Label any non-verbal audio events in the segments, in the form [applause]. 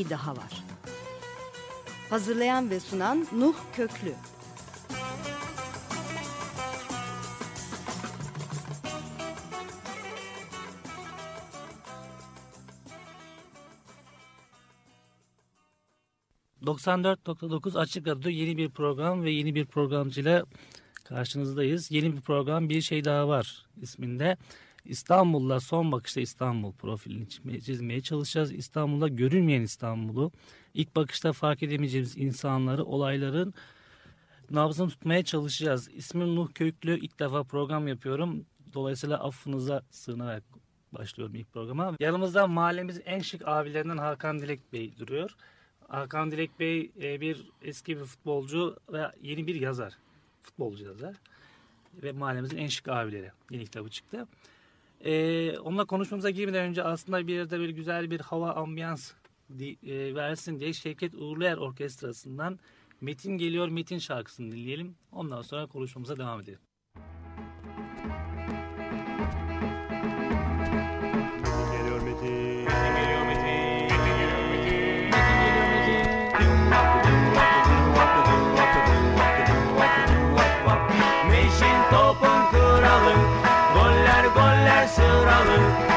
Şey daha var. Hazırlayan ve sunan Nuh Köklü. ...94.9 Açık Radyo yeni bir program ve yeni bir programcıyla karşınızdayız. Yeni bir program Bir Şey Daha Var isminde. İstanbul'la son bakışta İstanbul profilini çizmeye çalışacağız. İstanbul'da görünmeyen İstanbul'u, ilk bakışta fark edemeyeceğimiz insanları, olayların nabzını tutmaya çalışacağız. İsmim Nuh Köklü, ilk defa program yapıyorum. Dolayısıyla affınıza sığınarak başlıyorum ilk programa. Yanımızda mahallemizin en şık abilerinden Hakan Dilek Bey duruyor. Hakan Dilek Bey e, bir eski bir futbolcu ve yeni bir yazar. Futbolcu yazar. Ve mahallemizin en şık abileri. Yeni kitabı çıktı. Ee, onunla konuşmamıza girmeden önce aslında bir yerde böyle güzel bir hava ambiyans e, versin diye Şevket Uğurluer Orkestrası'ndan Metin Geliyor Metin şarkısını dinleyelim. Ondan sonra konuşmamıza devam edelim. darling.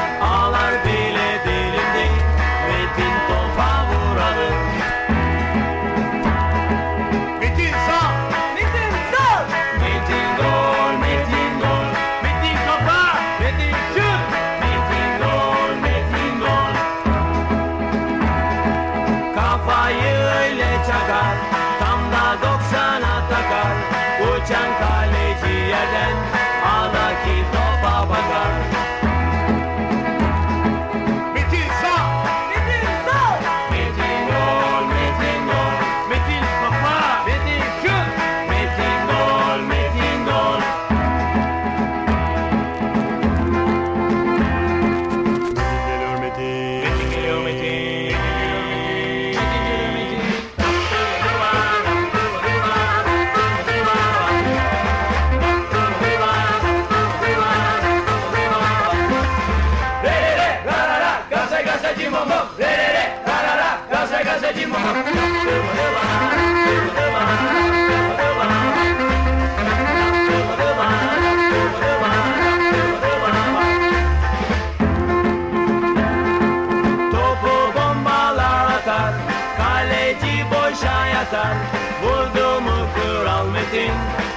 Yatar Vurdu mu kral Metin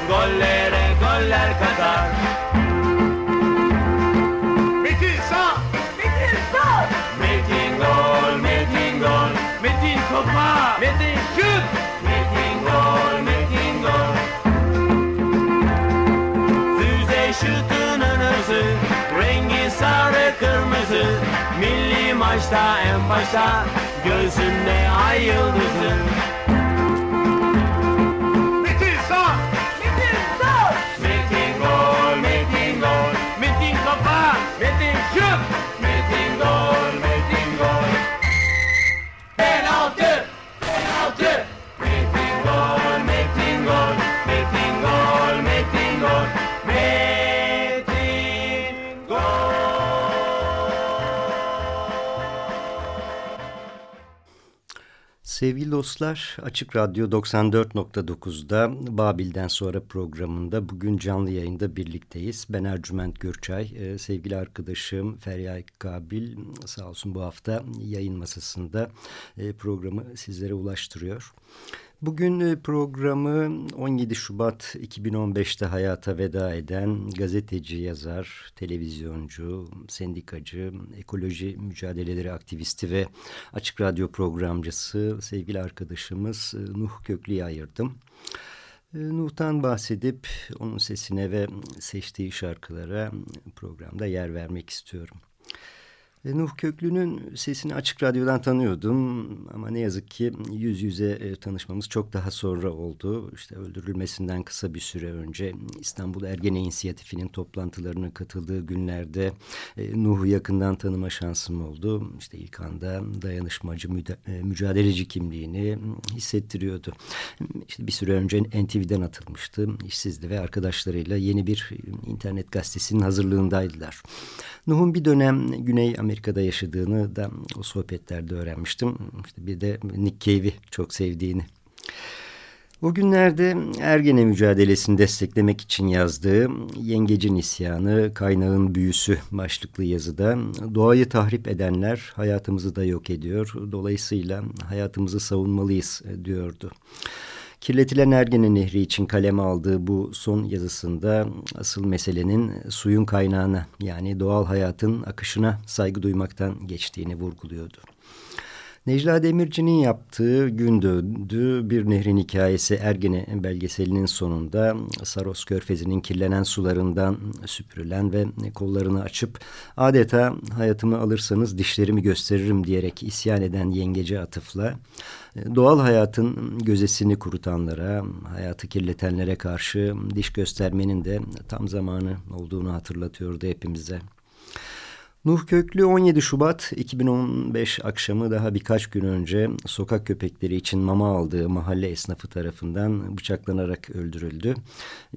Gollere goller katar Metin sağ. Metin sağ. Metin gol Metin gol. Metin topa Metin şut Metin gol Metin gol. Füze şutunun hızı Rengi sarı kırmızı. Milli maçta en başta Gözünde ay yıldızı Sevgili dostlar, Açık Radyo 94.9'da Babil'den sonra programında bugün canlı yayında birlikteyiz. Ben Ercüment Gürçay, ee, sevgili arkadaşım Feryal Kabil sağ olsun bu hafta yayın masasında e, programı sizlere ulaştırıyor. Bugün e, programı 17 Şubat 2015'te hayata veda eden gazeteci, yazar, televizyoncu, sendikacı, ekoloji mücadeleleri aktivisti ve açık radyo programcısı sevgili arkadaşımız e, Nuh Köklü'ye ayırdım. Nuh'tan bahsedip onun sesine ve seçtiği şarkılara programda yer vermek istiyorum. E, Nuh Köklü'nün sesini açık radyodan tanıyordum ama ne yazık ki yüz yüze e, tanışmamız çok daha sonra oldu. İşte öldürülmesinden kısa bir süre önce İstanbul Ergene İnisiyatifi'nin toplantılarına katıldığı günlerde e, Nuh'u yakından tanıma şansım oldu. İşte ilk anda dayanışmacı, mücadeleci kimliğini hissettiriyordu. İşte bir süre önce NTV'den atılmıştı. İşsizdi ve arkadaşlarıyla yeni bir internet gazetesinin hazırlığındaydılar. Nuh'un bir dönem Güney Amerika'da yaşadığını da o sohbetlerde öğrenmiştim. İşte bir de Nick Cave'i çok sevdiğini. O günlerde Ergene mücadelesini desteklemek için yazdığı Yengecin İsyanı, Kaynağın Büyüsü başlıklı yazıda doğayı tahrip edenler hayatımızı da yok ediyor. Dolayısıyla hayatımızı savunmalıyız diyordu. Kirletilen Ergene Nehri için kaleme aldığı bu son yazısında asıl meselenin suyun kaynağına yani doğal hayatın akışına saygı duymaktan geçtiğini vurguluyordu. Necla Demirci'nin yaptığı Gün Döndü Bir Nehrin Hikayesi Ergene belgeselinin sonunda Saros Körfezi'nin kirlenen sularından süpürülen ve kollarını açıp adeta hayatımı alırsanız dişlerimi gösteririm diyerek isyan eden yengeci atıfla doğal hayatın gözesini kurutanlara, hayatı kirletenlere karşı diş göstermenin de tam zamanı olduğunu hatırlatıyordu hepimize. Nuh Köklü 17 Şubat 2015 akşamı daha birkaç gün önce sokak köpekleri için mama aldığı mahalle esnafı tarafından bıçaklanarak öldürüldü.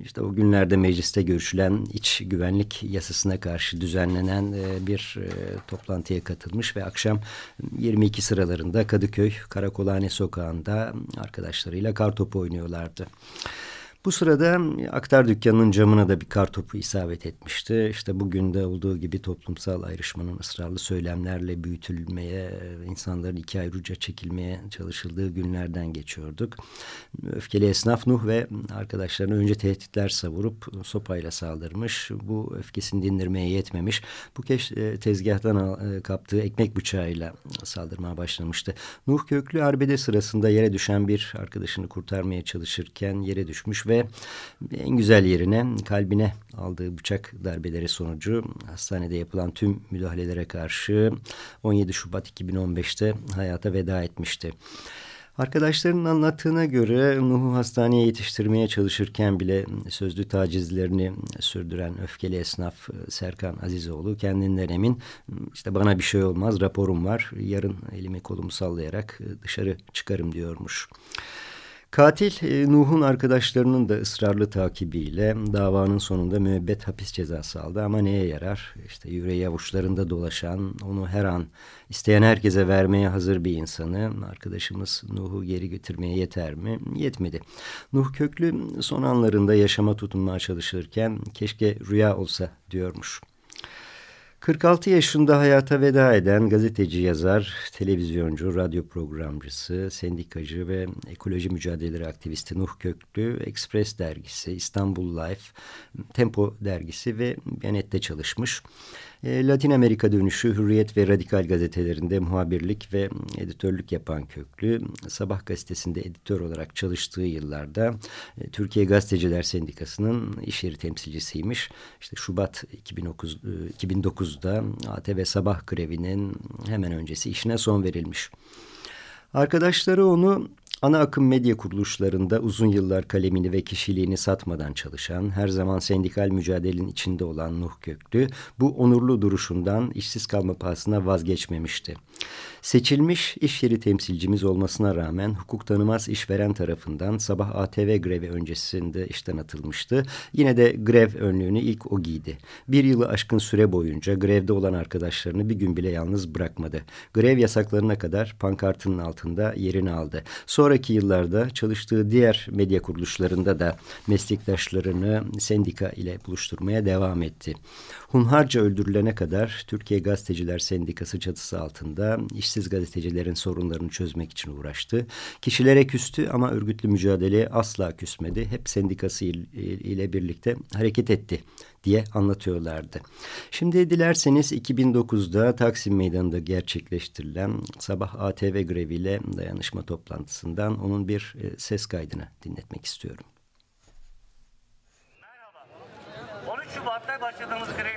İşte o günlerde mecliste görüşülen iç güvenlik yasasına karşı düzenlenen e, bir e, toplantıya katılmış ve akşam 22 sıralarında Kadıköy Karakolhane Sokağı'nda arkadaşlarıyla kartopu oynuyorlardı. Bu sırada aktar dükkanının camına da bir kar topu isabet etmişti. İşte bugün de olduğu gibi toplumsal ayrışmanın ısrarlı söylemlerle büyütülmeye, insanların iki ayrıca çekilmeye çalışıldığı günlerden geçiyorduk. Öfkeli esnaf Nuh ve arkadaşlarına önce tehditler savurup sopayla saldırmış. Bu öfkesini dindirmeye yetmemiş. Bu kez e, tezgahtan e, kaptığı ekmek bıçağıyla saldırmaya başlamıştı. Nuh Köklü arbede sırasında yere düşen bir arkadaşını kurtarmaya çalışırken yere düşmüş ve en güzel yerine kalbine aldığı bıçak darbeleri sonucu hastanede yapılan tüm müdahalelere karşı 17 Şubat 2015'te hayata veda etmişti. Arkadaşlarının anlattığına göre Nuh'u hastaneye yetiştirmeye çalışırken bile sözlü tacizlerini sürdüren öfkeli esnaf Serkan Azizoğlu kendinden emin işte bana bir şey olmaz raporum var yarın elimi kolumu sallayarak dışarı çıkarım diyormuş. Katil e, Nuh'un arkadaşlarının da ısrarlı takibiyle davanın sonunda müebbet hapis cezası aldı ama neye yarar? İşte yüreği avuçlarında dolaşan, onu her an isteyen herkese vermeye hazır bir insanı arkadaşımız Nuh'u geri götürmeye yeter mi? Yetmedi. Nuh Köklü son anlarında yaşama tutunmaya çalışırken keşke rüya olsa diyormuş. 46 yaşında hayata veda eden gazeteci, yazar, televizyoncu, radyo programcısı, sendikacı ve ekoloji mücadeleleri aktivisti Nuh Köklü, Express dergisi, İstanbul Life, Tempo dergisi ve Biyanet'te çalışmış. E, Latin Amerika dönüşü Hürriyet ve Radikal gazetelerinde muhabirlik ve editörlük yapan Köklü, Sabah gazetesinde editör olarak çalıştığı yıllarda e, Türkiye Gazeteciler Sendikası'nın iş yeri temsilcisiymiş. İşte Şubat 2009, 2009'da ATV Sabah grevinin hemen öncesi işine son verilmiş. Arkadaşları onu Ana akım medya kuruluşlarında uzun yıllar kalemini ve kişiliğini satmadan çalışan, her zaman sendikal mücadelenin içinde olan Nuh Köklü, bu onurlu duruşundan işsiz kalma pahasına vazgeçmemişti. Seçilmiş iş yeri temsilcimiz olmasına rağmen hukuk tanımaz işveren tarafından sabah ATV grevi öncesinde işten atılmıştı. Yine de grev önlüğünü ilk o giydi. Bir yılı aşkın süre boyunca grevde olan arkadaşlarını bir gün bile yalnız bırakmadı. Grev yasaklarına kadar pankartının altında yerini aldı. Sonraki yıllarda çalıştığı diğer medya kuruluşlarında da meslektaşlarını sendika ile buluşturmaya devam etti. Hunharca öldürülene kadar Türkiye Gazeteciler Sendikası çatısı altında işsiz gazetecilerin sorunlarını çözmek için uğraştı. Kişilere küstü ama örgütlü mücadeleye asla küsmedi. Hep sendikası ile birlikte hareket etti diye anlatıyorlardı. Şimdi dilerseniz 2009'da Taksim Meydanı'nda gerçekleştirilen sabah ATV greviyle dayanışma toplantısından onun bir e, ses kaydını dinletmek istiyorum. Merhaba. 13 Şubat'ta başladığımız grev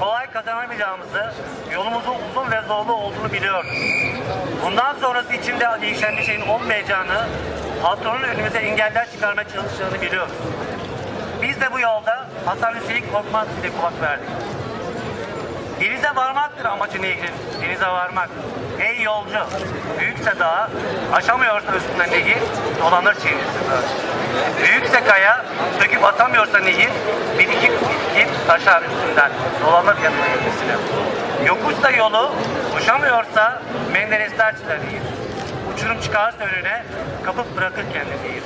Kolay kazanamayacağımızı, yolumuzun uzun ve zorlu olduğunu biliyorduk. Bundan sonrası için de değişen bir şeyin olmayacağını, patronun önümüze engeller çıkarmaya çalıştığını biliyoruz. Biz de bu yolda Hasan Hüseyin Korkmaz ile kulak verdik. Denize varmaktır amacı nehrin, denize varmak. Ey yolcu, büyükse dağı, aşamıyorsa üstüne nehir, dolanır çevresi Büyükse kaya, söküp atamıyorsa nehir, bir iki iki taşar üstünden, dolanır yanına eğrisine. Yokuşsa yolu, koşamıyorsa menderesler çizer nehir. Uçurum çıkarsa önüne, kapıp bırakır kendini nehir.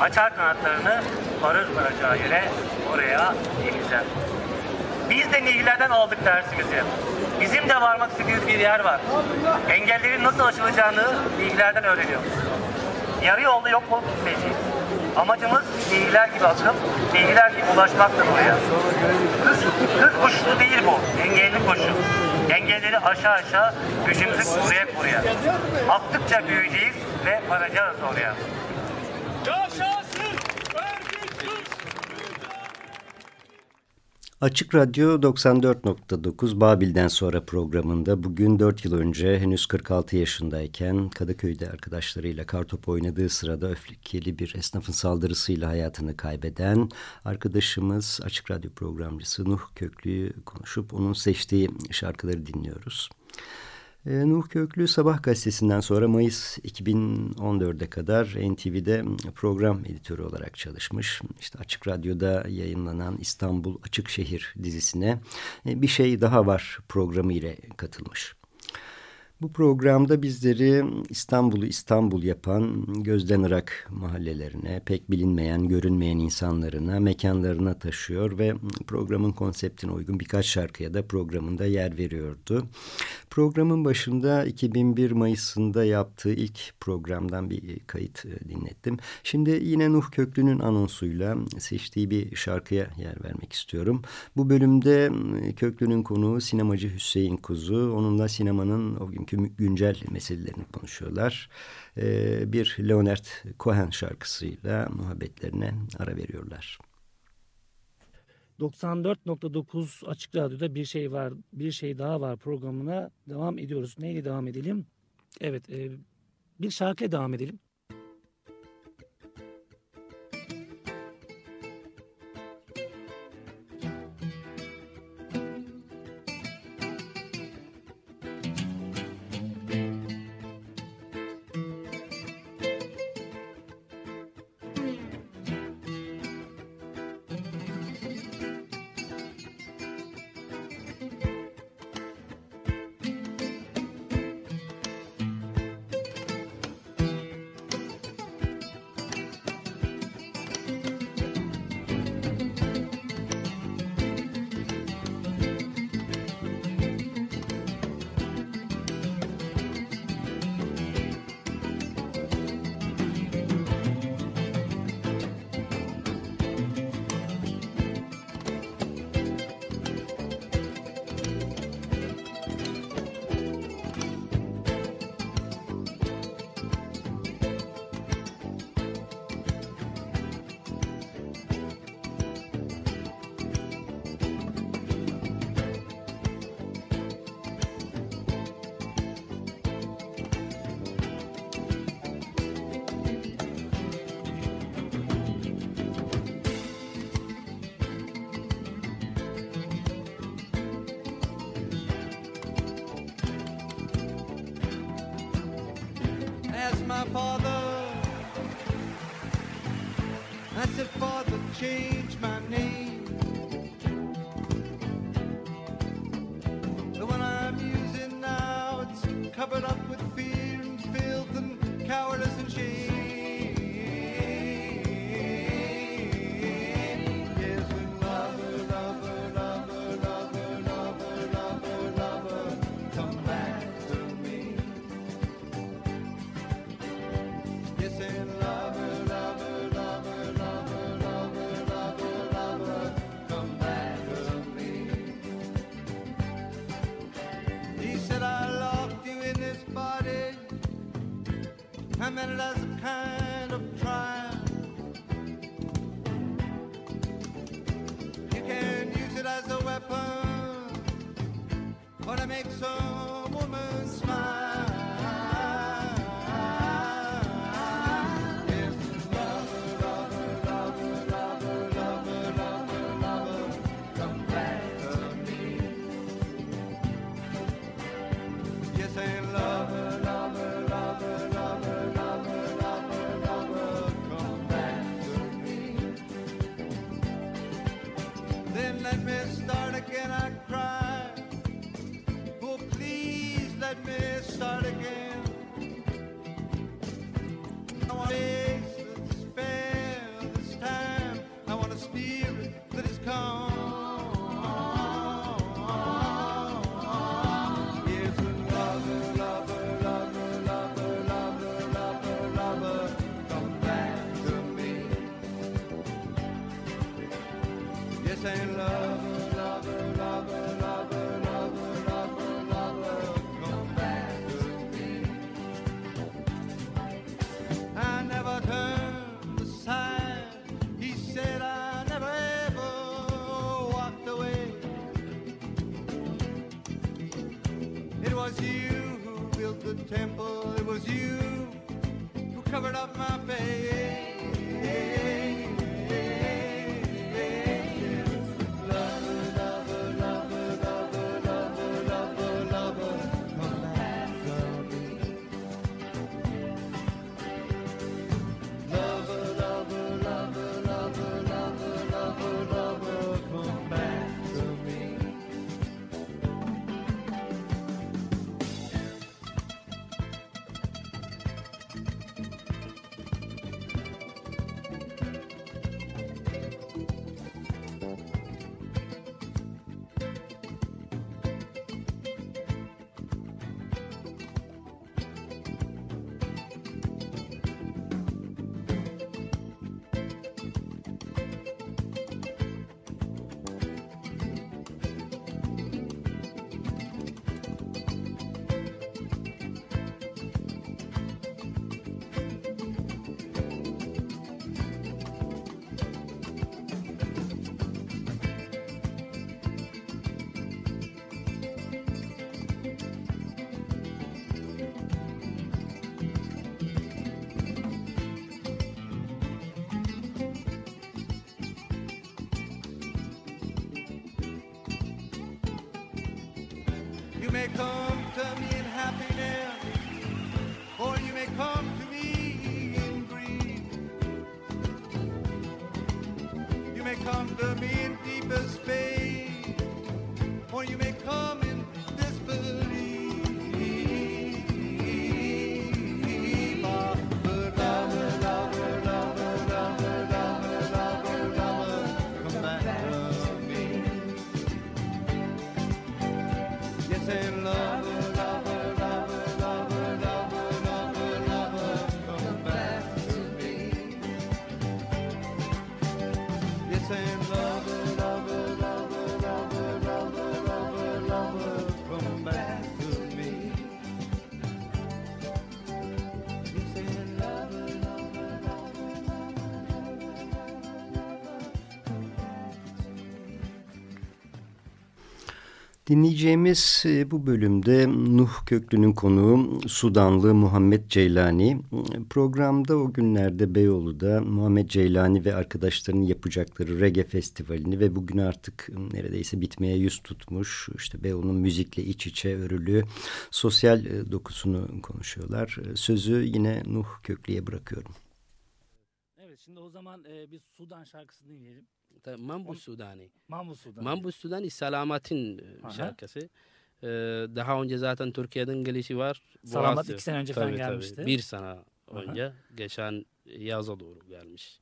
Açar kanatlarını, varır varacağı yere, oraya denize. Biz de nehirlerden aldık dersimizi. Bizim de varmak istediğimiz bir yer var. Engellerin nasıl aşılacağını nehirlerden öğreniyoruz. Yarı yolda yok olup gitmeyeceğiz. Amacımız nehirler gibi akıp, nehirler gibi ulaşmaktır buraya. Kız, kız koşusu değil bu, engelli koşu. Engelleri aşağı aşağı, gücümüzü buraya buraya. Aktıkça büyüyeceğiz ve varacağız oraya. Açık Radyo 94.9 Babil'den sonra programında bugün 4 yıl önce henüz 46 yaşındayken Kadıköy'de arkadaşlarıyla kartop oynadığı sırada öfkeli bir esnafın saldırısıyla hayatını kaybeden arkadaşımız Açık Radyo programcısı Nuh Köklü'yü konuşup onun seçtiği şarkıları dinliyoruz. E, Nuh Köklü Sabah gazetesinden sonra Mayıs 2014'e kadar NTV'de program editörü olarak çalışmış. İşte Açık Radyo'da yayınlanan İstanbul Açık Şehir dizisine e, bir şey daha var programı ile katılmış. Bu programda bizleri İstanbul'u İstanbul yapan gözden ırak mahallelerine, pek bilinmeyen, görünmeyen insanlarına, mekanlarına taşıyor ve programın konseptine uygun birkaç şarkıya da programında yer veriyordu. Programın başında 2001 Mayıs'ında yaptığı ilk programdan bir kayıt e, dinlettim. Şimdi yine Nuh Köklü'nün anonsuyla seçtiği bir şarkıya yer vermek istiyorum. Bu bölümde e, Köklü'nün konuğu sinemacı Hüseyin Kuzu. Onunla sinemanın o günkü güncel meselelerini konuşuyorlar. E, bir Leonard Cohen şarkısıyla muhabbetlerine ara veriyorlar. 94.9 Açık Radyo'da bir şey var, bir şey daha var programına devam ediyoruz. Neyle devam edelim? Evet, e, bir şarkıyla devam edelim. nightmare. Dinleyeceğimiz e, bu bölümde Nuh Köklü'nün konuğu Sudanlı Muhammed Ceylani. Programda o günlerde Beyoğlu'da Muhammed Ceylani ve arkadaşlarının yapacakları reggae festivalini ve bugün artık neredeyse bitmeye yüz tutmuş işte Beyoğlu'nun müzikle iç içe örülü sosyal e, dokusunu konuşuyorlar. E, Sözü yine Nuh Köklü'ye bırakıyorum. Evet şimdi o zaman e, bir Sudan şarkısını dinleyelim. Tabii Mambu Sudani. Mambu Sudan. Mambu Sudani Salamat'in e, Aha. şarkısı. Ee, daha önce zaten Türkiye'den gelişi var. Salamat Boğaz- iki sene önce falan Tabii, tabii. gelmişti. Bir sene önce. Geçen yaza doğru gelmiş.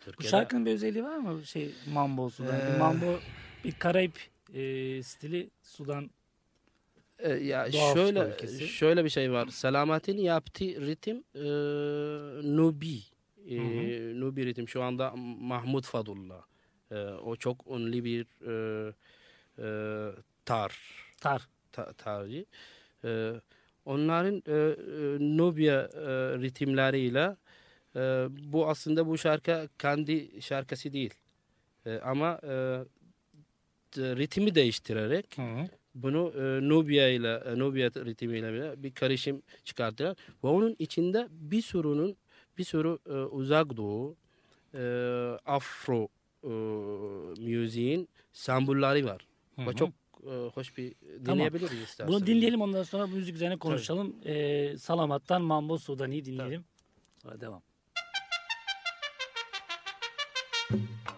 Bu Türkiye'de. şarkının bir özelliği var mı? Şey Mambo Sudan. Ee, Mambo bir Karayip e, stili Sudan. Ee, ya şöyle bölgesi. şöyle bir şey var. Salamat'in yaptığı ritim e, Nubi. E, Hı Nubi ritim şu anda Mahmut Fadullah. E, o çok ünlü bir e, e, tar. Tar. ta, tarih. Ee, onların e, e, Nubya e, ritimleriyle e, bu aslında bu şarkı kendi şarkısı değil. E, ama e, ritmi değiştirerek Hı -hı. bunu e, Nubya ile e, Nubya ritmiyle bir karışım çıkarttılar ve onun içinde bir sürünün bir sürü e, uzak doğu e, Afro e, müziğin sembolleri var. Hı-hı. Ve çok e, hoş bir dinleyebiliriz tamam. istersen. Bunu dinleyelim ondan sonra müzik üzerine konuşalım. E, Salamat'tan Mambo Sudani'yi dinleyelim. Tabii. Sonra devam. Thank you.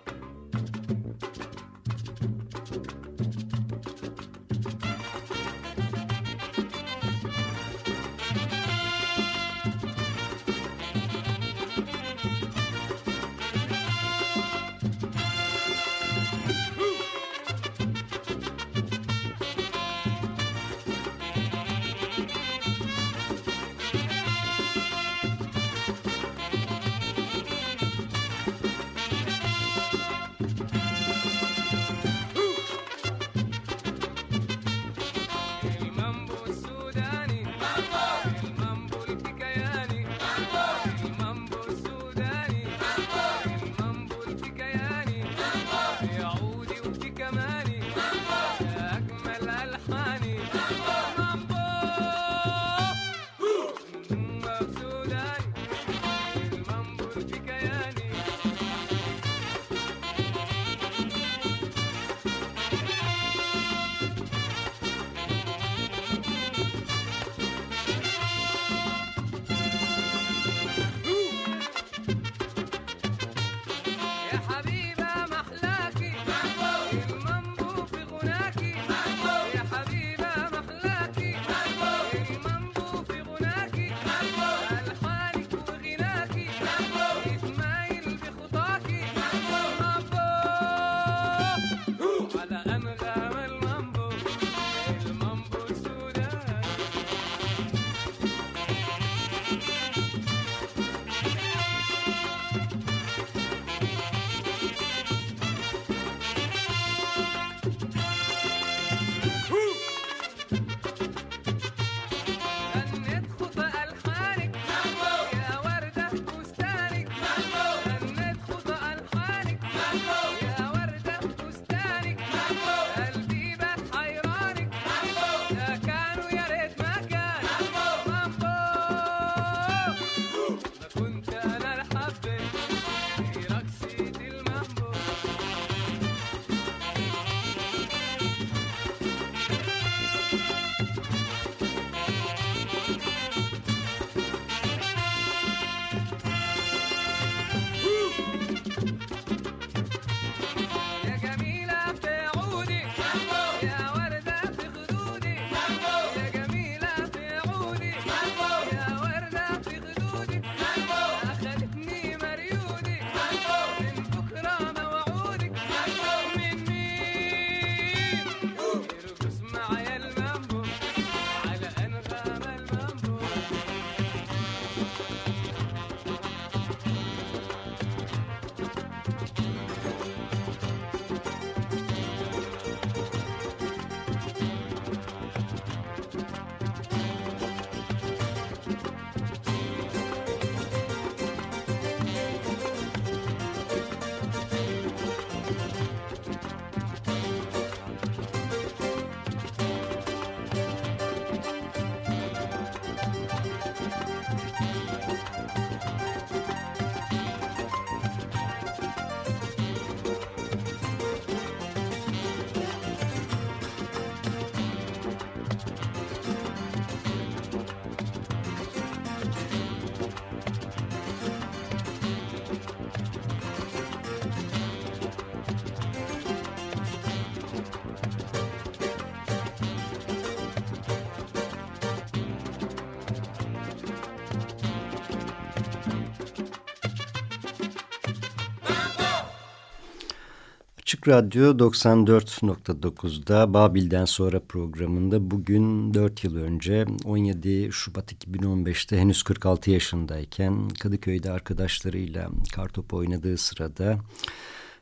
Radyo 94.9'da Babil'den sonra programında bugün 4 yıl önce 17 Şubat 2015'te henüz 46 yaşındayken Kadıköy'de arkadaşlarıyla kartop oynadığı sırada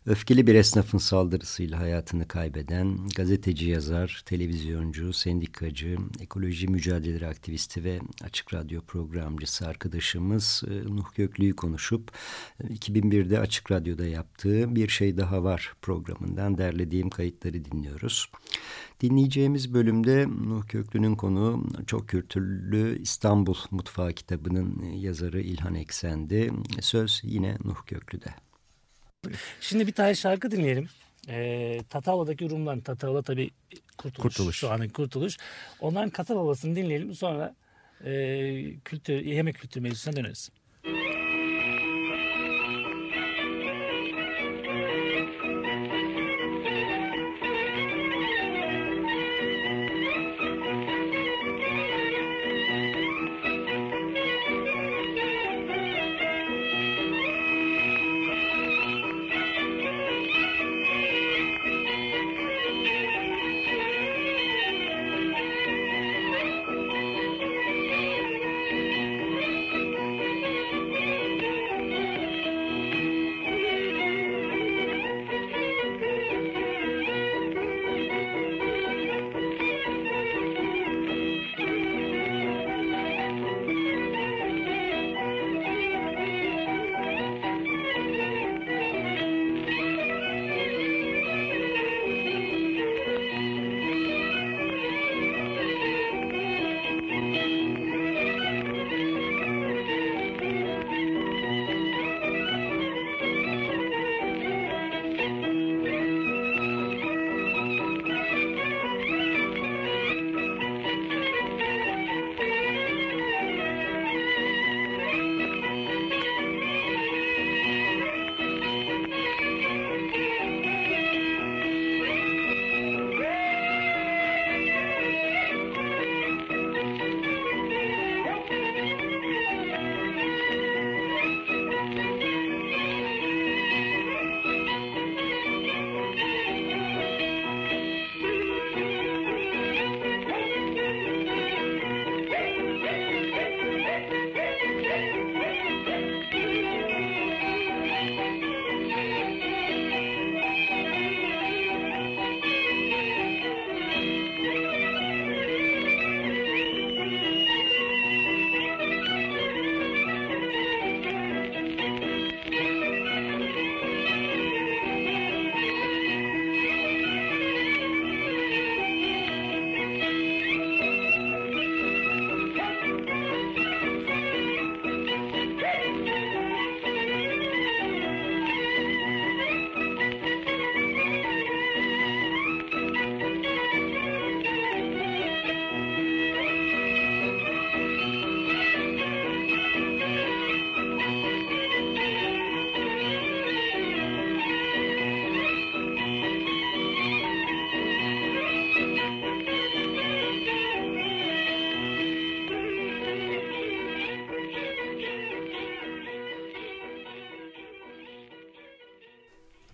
öfkeli bir esnafın saldırısıyla hayatını kaybeden gazeteci, yazar, televizyoncu, sendikacı, ekoloji mücadele aktivisti ve Açık Radyo programcısı arkadaşımız e, Nuh Göklü'yü konuşup 2001'de Açık Radyo'da yaptığı Bir Şey Daha Var programından derlediğim kayıtları dinliyoruz. Dinleyeceğimiz bölümde Nuh Köklü'nün konu çok kültürlü İstanbul Mutfağı kitabının yazarı İlhan Eksen'di. Söz yine Nuh Köklü'de. Şimdi bir tane şarkı dinleyelim. e, Tatavla'daki Rumların, Tatavla tabii kurtuluş, Kurtuluş. şu anın kurtuluş. Onların kata babasını dinleyelim sonra e, kültür, yemek kültürü mevzusuna döneriz.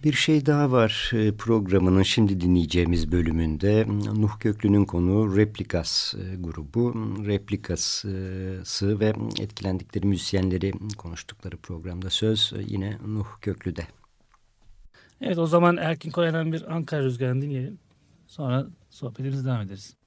Bir şey daha var e, programının şimdi dinleyeceğimiz bölümünde. Nuh Köklü'nün konuğu Replikas e, grubu. Replikas'ı ve etkilendikleri müzisyenleri konuştukları programda söz e, yine Nuh Köklü'de. Evet o zaman Erkin Koya'dan bir Ankara Rüzgarı'nı dinleyelim. Sonra sohbetimize devam ederiz.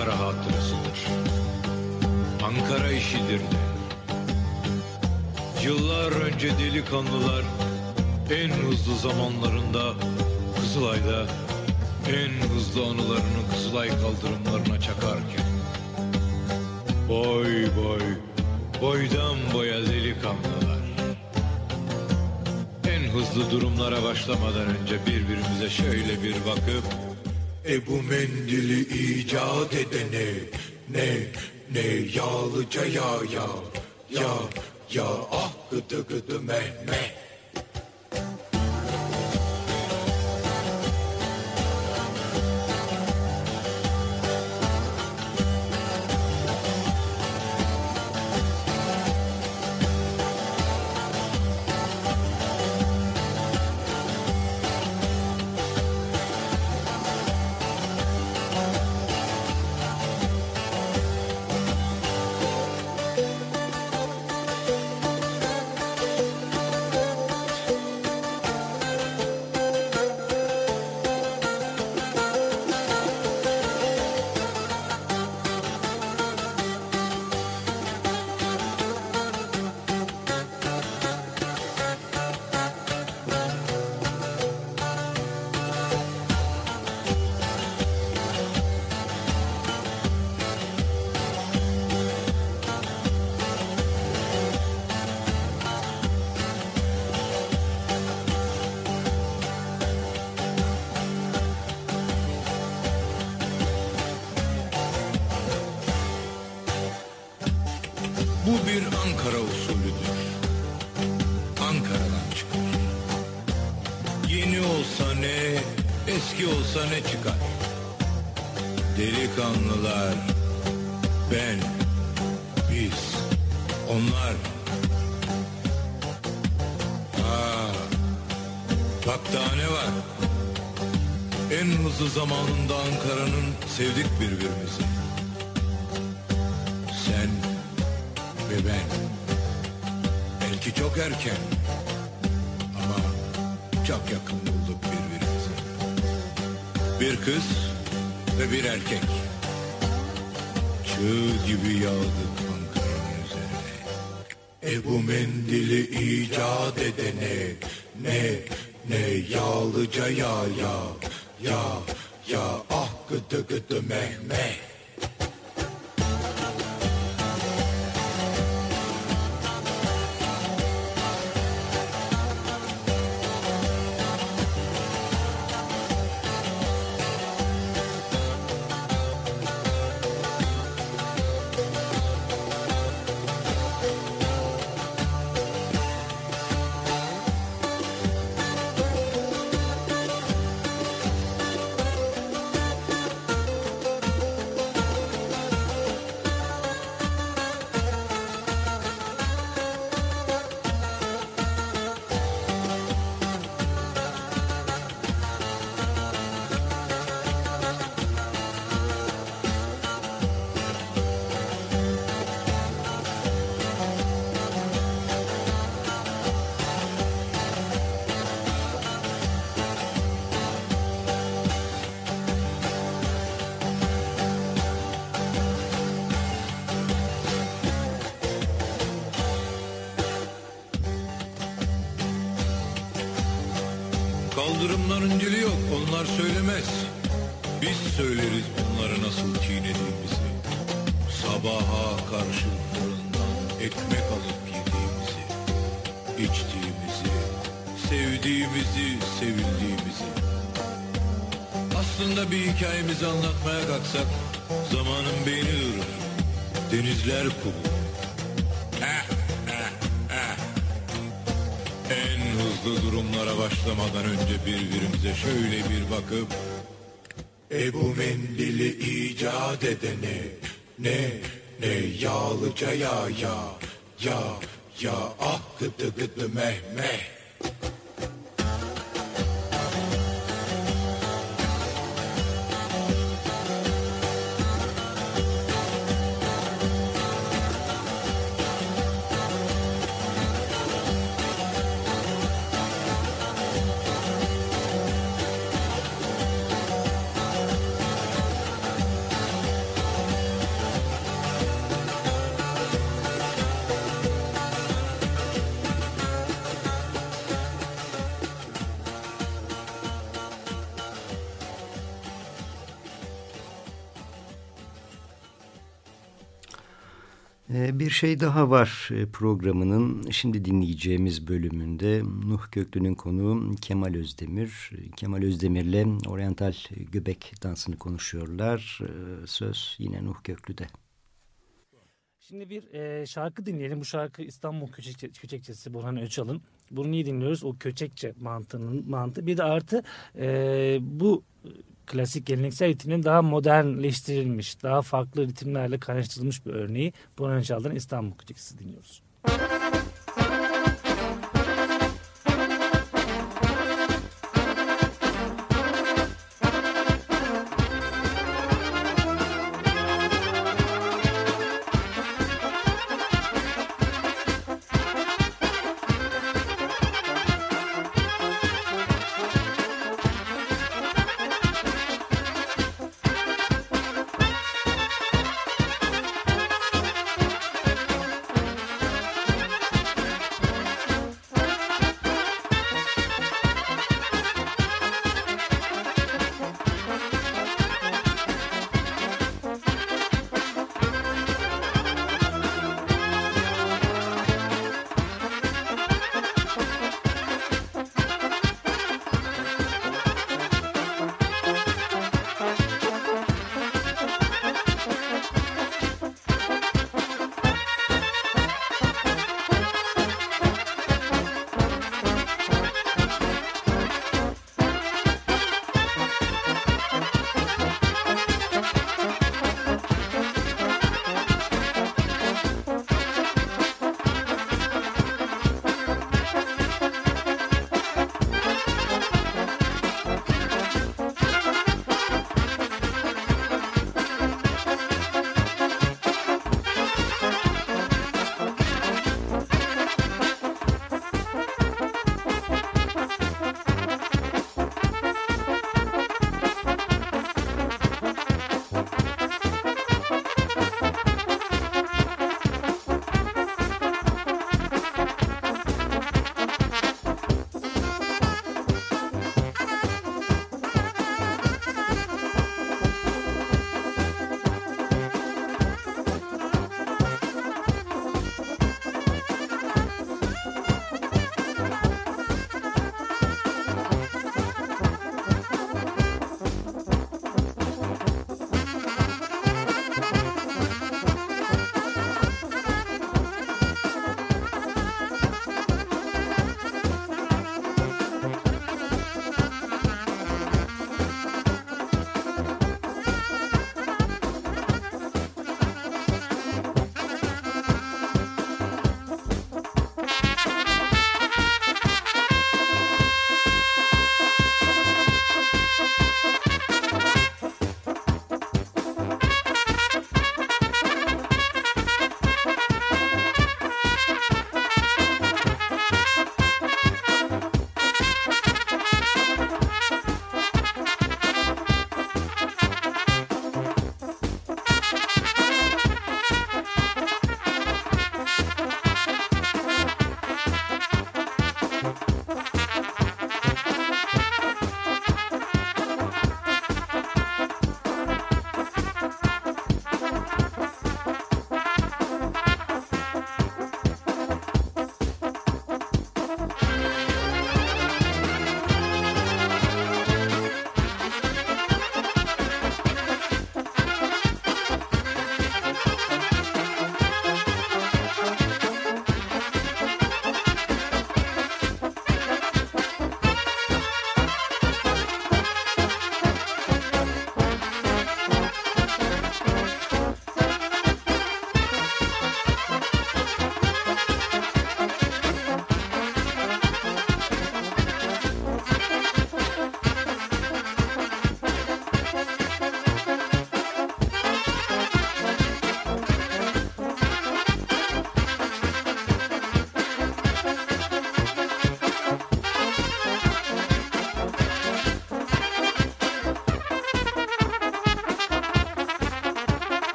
Ankara hatırasıdır. Ankara işidir de. Yıllar önce delikanlılar en hızlı zamanlarında Kızılay'da en hızlı anılarını Kızılay kaldırımlarına çakarken Boy boy, boydan boya delikanlılar En hızlı durumlara başlamadan önce birbirimize şöyle bir bakıp E bu mendili icat edene ne ne yağlıca ya ya ya ya ah gıdı gıdı Mehmet. Bu olsa ne çıkar. Delikanlılar, ben, biz, onlar. Aa, bak daha ne var? En hızlı zamanında Ankara'nın sevdik birbirimizi. Sen ve ben. Belki çok erken ama çok yakın bulduk. Bir kız ve bir erkek. Çığ gibi yağdık Ankara'nın üzerine. E bu mendili icat edene ne ne yağlıca ya ya ya ya ah gıdı gıdı meh meh. Kaldırımların dili yok onlar söylemez. Biz söyleriz bunları nasıl çiğnediğimizi. Sabaha karşı fırından ekmek alıp yediğimizi. içtiğimizi, sevdiğimizi, sevildiğimizi. Aslında bir hikayemizi anlatmaya kalksak zamanın beyni durur. Denizler kumu. Başlamadan önce birbirimize şöyle bir bakıp E bu mendili icat edene ne ne yağlıca ya ya ya ya ah gıdı gıdı meh meh Bir şey daha var e, programının şimdi dinleyeceğimiz bölümünde Nuh Köklü'nün konuğu Kemal Özdemir. Kemal Özdemir'le oryantal göbek dansını konuşuyorlar. Ee, Söz yine Nuh Köklü'de. Şimdi bir e, şarkı dinleyelim. Bu şarkı İstanbul Köçekçe, Köçekçesi Burhan Öçal'ın. Bunu niye dinliyoruz? O Köçekçe mantığının mantığı. Bir de artı e, bu klasik geleneksel ritmin daha modernleştirilmiş, daha farklı ritimlerle kaynaştırılmış bir örneği Burhan Öçal'dan İstanbul Köçekçesi dinliyoruz. Thank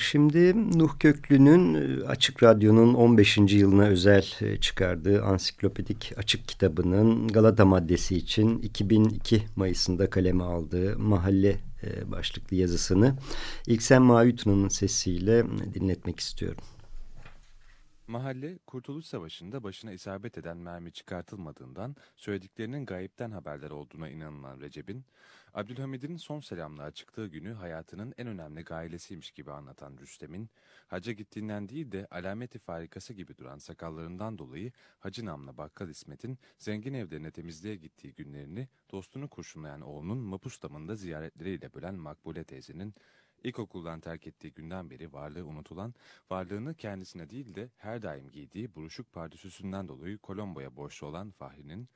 şimdi Nuh Köklü'nün e, Açık Radyo'nun 15. yılına özel e, çıkardığı ansiklopedik açık kitabının Galata maddesi için 2002 Mayıs'ında kaleme aldığı mahalle e, başlıklı yazısını İlksen Maütna'nın sesiyle dinletmek istiyorum. Mahalle, Kurtuluş Savaşı'nda başına isabet eden mermi çıkartılmadığından söylediklerinin gayipten haberler olduğuna inanılan Recep'in, Abdülhamid'in son selamlığa çıktığı günü hayatının en önemli gailesiymiş gibi anlatan Rüstem'in, hacca gittiğinden değil de alameti farikası gibi duran sakallarından dolayı Hacı Namlı Bakkal İsmet'in zengin evlerine temizliğe gittiği günlerini dostunu kurşunlayan oğlunun mapus damında ziyaretleriyle bölen Makbule teyzenin, İlkokuldan terk ettiği günden beri varlığı unutulan, varlığını kendisine değil de her daim giydiği buruşuk pardüsüsünden dolayı Kolombo'ya borçlu olan Fahri'nin,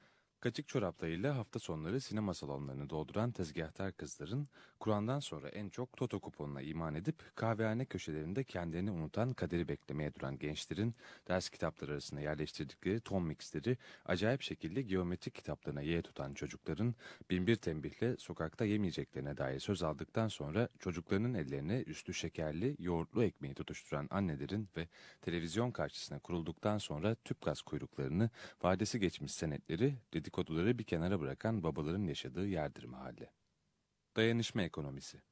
kaçık çoraplarıyla hafta sonları sinema salonlarını dolduran tezgahtar kızların, Kur'an'dan sonra en çok Toto kuponuna iman edip kahvehane köşelerinde kendilerini unutan kaderi beklemeye duran gençlerin ders kitapları arasında yerleştirdikleri ton mixleri acayip şekilde geometrik kitaplarına ye tutan çocukların binbir tembihle sokakta yemeyeceklerine dair söz aldıktan sonra çocuklarının ellerine üstü şekerli, yoğurtlu ekmeği tutuşturan annelerin ve televizyon karşısına kurulduktan sonra tüp gaz kuyruklarını, vadesi geçmiş senetleri, dedikoduları bir kenara bırakan babaların yaşadığı yerdir mahalle. Dayanışma ekonomisi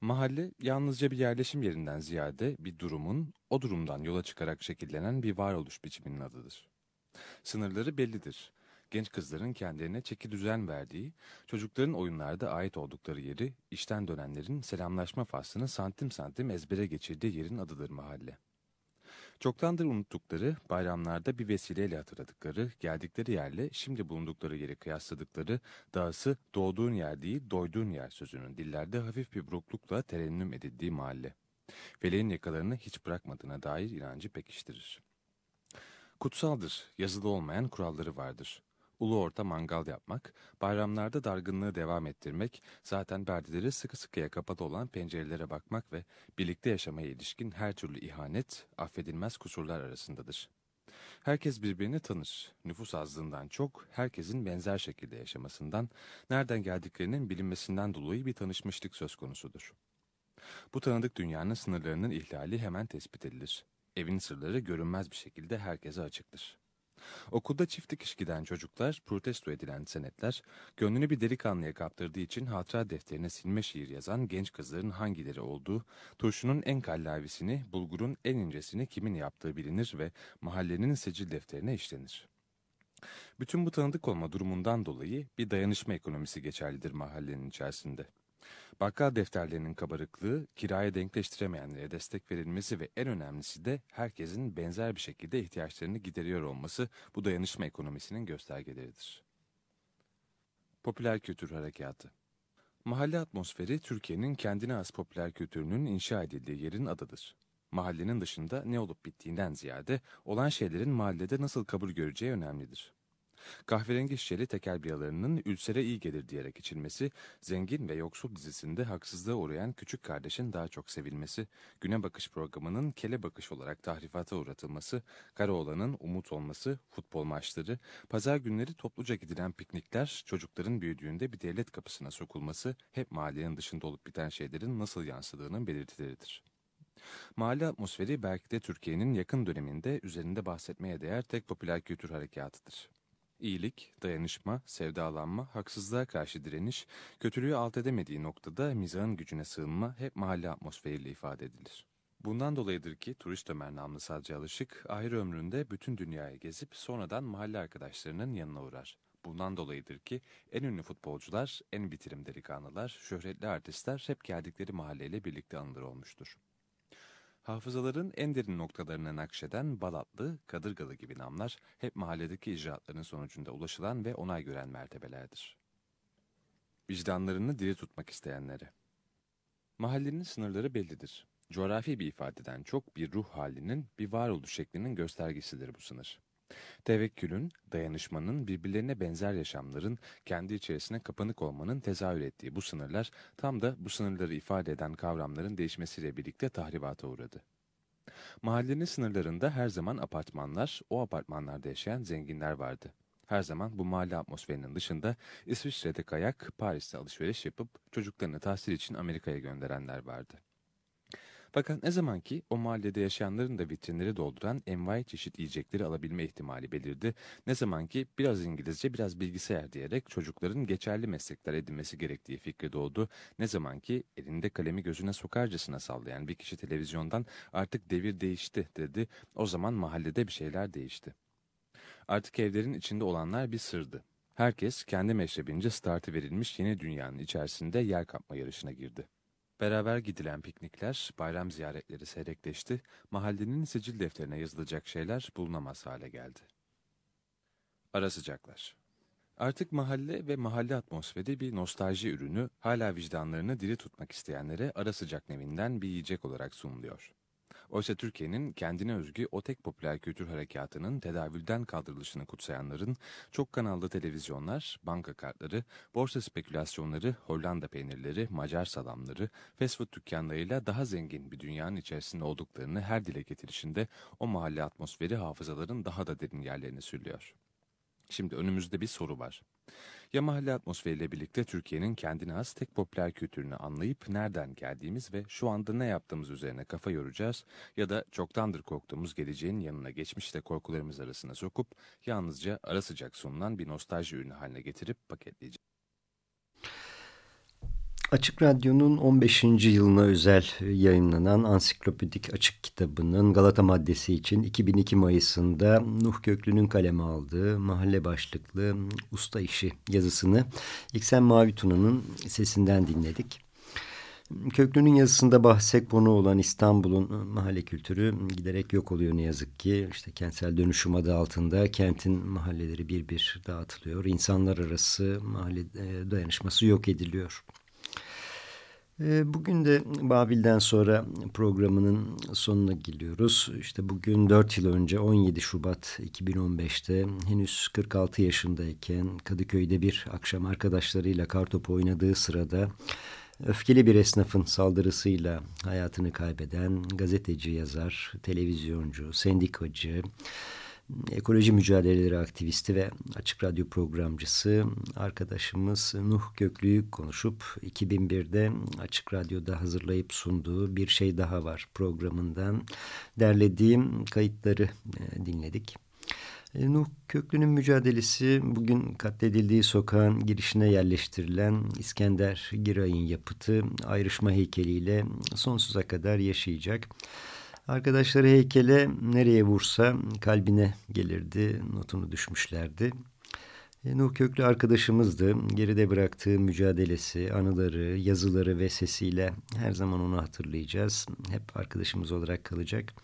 Mahalle yalnızca bir yerleşim yerinden ziyade bir durumun, o durumdan yola çıkarak şekillenen bir varoluş biçiminin adıdır. Sınırları bellidir. Genç kızların kendilerine çeki düzen verdiği, çocukların oyunlarda ait oldukları yeri, işten dönenlerin selamlaşma faslını santim santim ezbere geçirdiği yerin adıdır mahalle. Çoktandır unuttukları, bayramlarda bir vesileyle hatırladıkları, geldikleri yerle şimdi bulundukları yeri kıyasladıkları, dahası doğduğun yer değil doyduğun yer sözünün dillerde hafif bir buruklukla terennüm edildiği mahalle. Feleğin yakalarını hiç bırakmadığına dair inancı pekiştirir. Kutsaldır, yazılı olmayan kuralları vardır. Ulu orta mangal yapmak, bayramlarda dargınlığı devam ettirmek, zaten perdeleri sıkı sıkıya kapalı olan pencerelere bakmak ve birlikte yaşamaya ilişkin her türlü ihanet, affedilmez kusurlar arasındadır. Herkes birbirini tanır. Nüfus azlığından çok, herkesin benzer şekilde yaşamasından, nereden geldiklerinin bilinmesinden dolayı bir tanışmışlık söz konusudur. Bu tanıdık dünyanın sınırlarının ihlali hemen tespit edilir. Evin sırları görünmez bir şekilde herkese açıktır. Okulda çift dikiş giden çocuklar, protesto edilen senetler, gönlünü bir delikanlıya kaptırdığı için hatıra defterine silme şiir yazan genç kızların hangileri olduğu, turşunun en kallavisini, bulgurun en incesini kimin yaptığı bilinir ve mahallenin secil defterine işlenir. Bütün bu tanıdık olma durumundan dolayı bir dayanışma ekonomisi geçerlidir mahallenin içerisinde. Bakkal defterlerinin kabarıklığı, kiraya denkleştiremeyenlere destek verilmesi ve en önemlisi de herkesin benzer bir şekilde ihtiyaçlarını gideriyor olması bu dayanışma ekonomisinin göstergeleridir. Popüler kültür harekatı Mahalle atmosferi Türkiye'nin kendine az popüler kültürünün inşa edildiği yerin adıdır. Mahallenin dışında ne olup bittiğinden ziyade olan şeylerin mahallede nasıl kabul göreceği önemlidir. Kahverengi şişeli tekel biralarının ülsere iyi gelir diyerek içilmesi, zengin ve yoksul dizisinde haksızlığa uğrayan küçük kardeşin daha çok sevilmesi, güne bakış programının kele bakış olarak tahrifata uğratılması, Karaoğlan'ın umut olması, futbol maçları, pazar günleri topluca gidilen piknikler, çocukların büyüdüğünde bir devlet kapısına sokulması, hep mahallenin dışında olup biten şeylerin nasıl yansıdığının belirtileridir. Mahalle atmosferi belki de Türkiye'nin yakın döneminde üzerinde bahsetmeye değer tek popüler kültür harekatıdır. İyilik, dayanışma, sevdalanma, haksızlığa karşı direniş, kötülüğü alt edemediği noktada mizahın gücüne sığınma hep mahalle atmosferiyle ifade edilir. Bundan dolayıdır ki turist Ömer namlı Sadece Alışık, ahir ömründe bütün dünyayı gezip sonradan mahalle arkadaşlarının yanına uğrar. Bundan dolayıdır ki en ünlü futbolcular, en bitirim delikanlılar, şöhretli artistler hep geldikleri mahalleyle birlikte anılır olmuştur. Hafızaların en derin noktalarına nakşeden Balatlı, Kadırgalı gibi namlar hep mahalledeki icraatların sonucunda ulaşılan ve onay gören mertebelerdir. Vicdanlarını diri tutmak isteyenlere. Mahallenin sınırları bellidir. Coğrafi bir ifadeden çok bir ruh halinin, bir varoluş şeklinin göstergesidir bu sınır. Tevekkülün, dayanışmanın, birbirlerine benzer yaşamların, kendi içerisine kapanık olmanın tezahür ettiği bu sınırlar, tam da bu sınırları ifade eden kavramların değişmesiyle birlikte tahribata uğradı. Mahallenin sınırlarında her zaman apartmanlar, o apartmanlarda yaşayan zenginler vardı. Her zaman bu mahalle atmosferinin dışında İsviçre'de kayak, Paris'te alışveriş yapıp çocuklarını tahsil için Amerika'ya gönderenler vardı. Fakat ne zaman ki o mahallede yaşayanların da vitrinleri dolduran envai çeşit yiyecekleri alabilme ihtimali belirdi, ne zaman ki biraz İngilizce biraz bilgisayar diyerek çocukların geçerli meslekler edinmesi gerektiği fikri doğdu, ne zaman ki elinde kalemi gözüne sokarcasına sallayan bir kişi televizyondan artık devir değişti dedi, o zaman mahallede bir şeyler değişti. Artık evlerin içinde olanlar bir sırdı. Herkes kendi meşrebince startı verilmiş yeni dünyanın içerisinde yer kapma yarışına girdi. Beraber gidilen piknikler, bayram ziyaretleri seyrekleşti, mahallenin sicil defterine yazılacak şeyler bulunamaz hale geldi. Ara sıcaklar. Artık mahalle ve mahalle atmosferi bir nostalji ürünü, hala vicdanlarını diri tutmak isteyenlere ara sıcak nevinden bir yiyecek olarak sunuluyor. Oysa Türkiye'nin kendine özgü o tek popüler kültür harekatının tedavülden kaldırılışını kutsayanların çok kanallı televizyonlar, banka kartları, borsa spekülasyonları, Hollanda peynirleri, Macar salamları, fast food dükkanlarıyla daha zengin bir dünyanın içerisinde olduklarını her dile getirişinde o mahalle atmosferi hafızaların daha da derin yerlerini sürüyor. Şimdi önümüzde bir soru var. Ya mahalle atmosferiyle birlikte Türkiye'nin kendine has tek popüler kültürünü anlayıp nereden geldiğimiz ve şu anda ne yaptığımız üzerine kafa yoracağız ya da çoktandır korktuğumuz geleceğin yanına geçmişte korkularımız arasına sokup yalnızca ara sıcak sunulan bir nostalji ürünü haline getirip paketleyeceğiz. Açık Radyo'nun 15. yılına özel yayınlanan Ansiklopedik Açık kitabının Galata maddesi için 2002 Mayıs'ında Nuh Köklü'nün kaleme aldığı mahalle başlıklı usta işi yazısını İksen Mavi Tuna'nın sesinden dinledik. Köklü'nün yazısında bahse konu olan İstanbul'un mahalle kültürü giderek yok oluyor ne yazık ki. İşte kentsel dönüşüm adı altında kentin mahalleleri bir bir dağıtılıyor. İnsanlar arası mahalle dayanışması yok ediliyor. Ee, bugün de Babil'den sonra programının sonuna geliyoruz. İşte bugün 4 yıl önce 17 Şubat 2015'te henüz 46 yaşındayken Kadıköy'de bir akşam arkadaşlarıyla kartopu oynadığı sırada öfkeli bir esnafın saldırısıyla hayatını kaybeden gazeteci, yazar, televizyoncu, sendikacı, ekoloji mücadeleleri aktivisti ve açık radyo programcısı arkadaşımız Nuh Göklü'yü konuşup 2001'de açık radyoda hazırlayıp sunduğu bir şey daha var programından derlediğim kayıtları e, dinledik. E, Nuh Köklü'nün mücadelesi bugün katledildiği sokağın girişine yerleştirilen İskender Giray'ın yapıtı ayrışma heykeliyle sonsuza kadar yaşayacak. Arkadaşları heykele nereye vursa kalbine gelirdi, notunu düşmüşlerdi. E, Nuh Köklü arkadaşımızdı. Geride bıraktığı mücadelesi, anıları, yazıları ve sesiyle her zaman onu hatırlayacağız. Hep arkadaşımız olarak kalacak.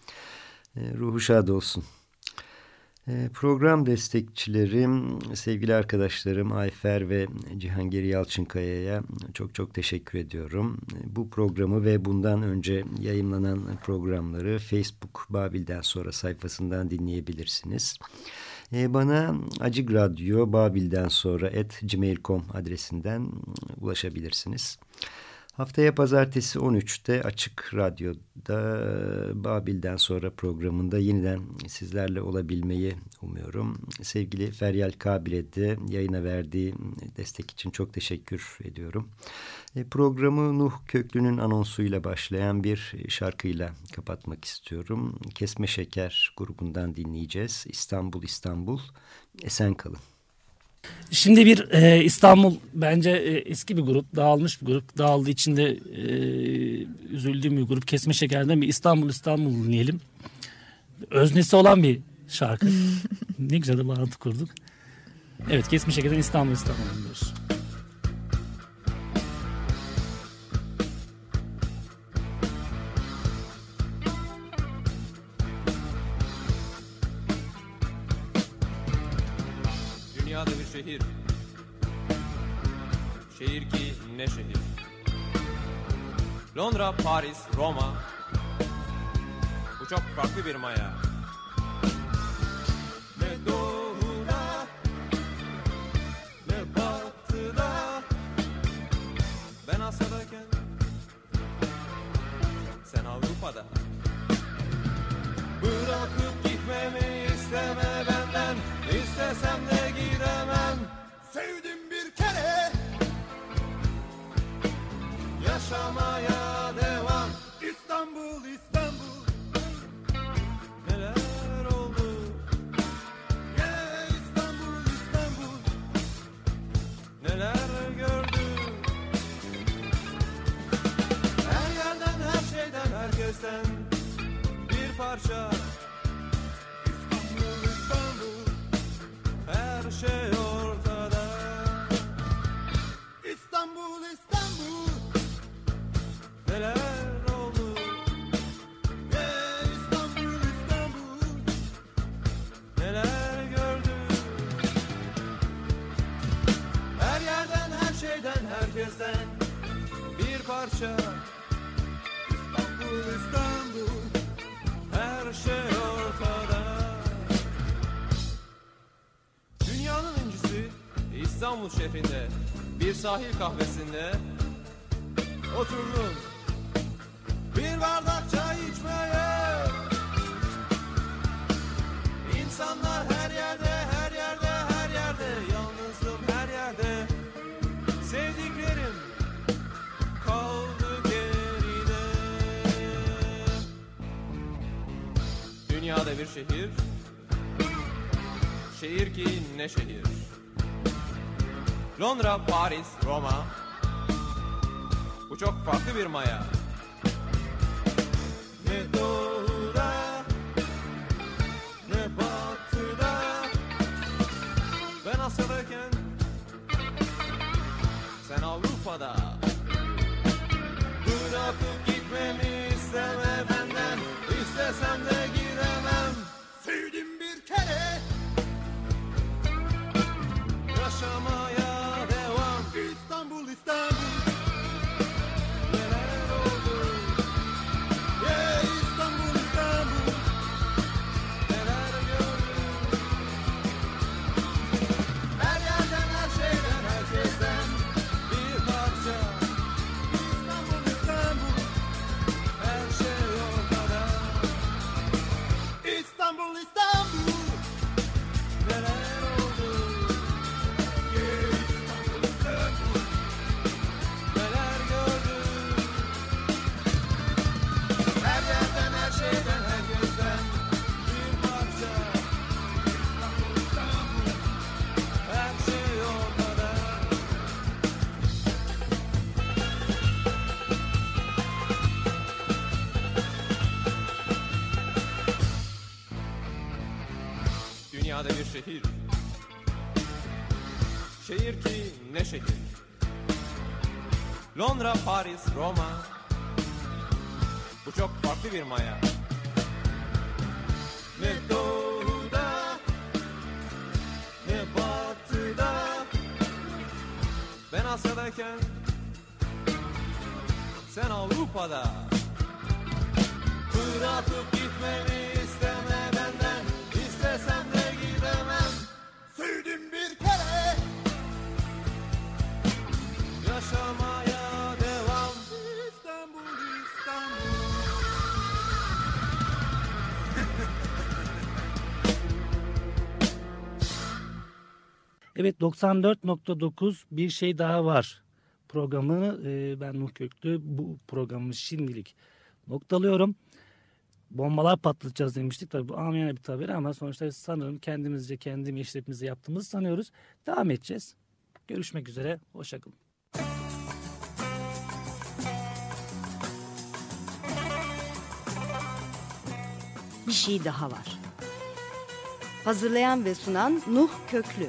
E, ruhu şad olsun. E, program destekçilerim, sevgili arkadaşlarım Ayfer ve Cihangir Yalçınkaya'ya çok çok teşekkür ediyorum. Bu programı ve bundan önce yayınlanan programları Facebook Babil'den sonra sayfasından dinleyebilirsiniz. E, bana Acık Radyo Babil'den sonra at gmail.com adresinden ulaşabilirsiniz. Haftaya pazartesi 13'te Açık Radyo'da Babil'den sonra programında yeniden sizlerle olabilmeyi umuyorum. Sevgili Feryal Kabil'e de yayına verdiği destek için çok teşekkür ediyorum. E, programı Nuh Köklü'nün anonsuyla başlayan bir şarkıyla kapatmak istiyorum. Kesme Şeker grubundan dinleyeceğiz. İstanbul İstanbul esen kalın. Şimdi bir e, İstanbul bence e, eski bir grup, dağılmış bir grup. Dağıldığı içinde e, üzüldüğüm bir grup. Kesme Şeker'den bir İstanbul İstanbul dinleyelim. Öznesi olan bir şarkı. [laughs] ne güzel de bağlantı kurduk. Evet Kesme Şeker'den İstanbul İstanbul dinliyoruz. Londra, Paris, Roma. Bu çok farklı bir maya. Ne doğuda ne batıda. Ben Asya'dayken sen Avrupa'da. Bırakıp gitmemi isteme benden İstesem de gidemem Sevdim bir kere Yaşamaya herkesten bir parça. İstanbul İstanbul her şey ortada. İstanbul İstanbul. Neler Her yerden her şeyden herkesten bir parça İstanbul her şey ortada. Dünyanın incisi İstanbul şehrinde bir sahil kahvesinde Oturdum bir bardak çay içmeye. İnsanlar her yerde her yerde her yerde. Yalnızdım her yerde. Sevdiklerim Dünyada bir şehir. Şehir ki ne şehir? Londra, Paris, Roma. Bu çok farklı bir maya Avrupa'da. Bırakıp gitmeni isteme benden İstesem de gidemem. Sevdim bir kere. Yaşamaya devam. İstanbul İstanbul. Evet 94.9 bir şey daha var programını ben Nuh Köklü bu programı şimdilik noktalıyorum. Bombalar patlatacağız demiştik tabii bu amiyane bir tabir ama sonuçta sanırım kendimizce kendi meşrepimizi yaptığımızı sanıyoruz. Devam edeceğiz. Görüşmek üzere. Hoşçakalın. Bir şey daha var. Hazırlayan ve sunan Nuh Köklü.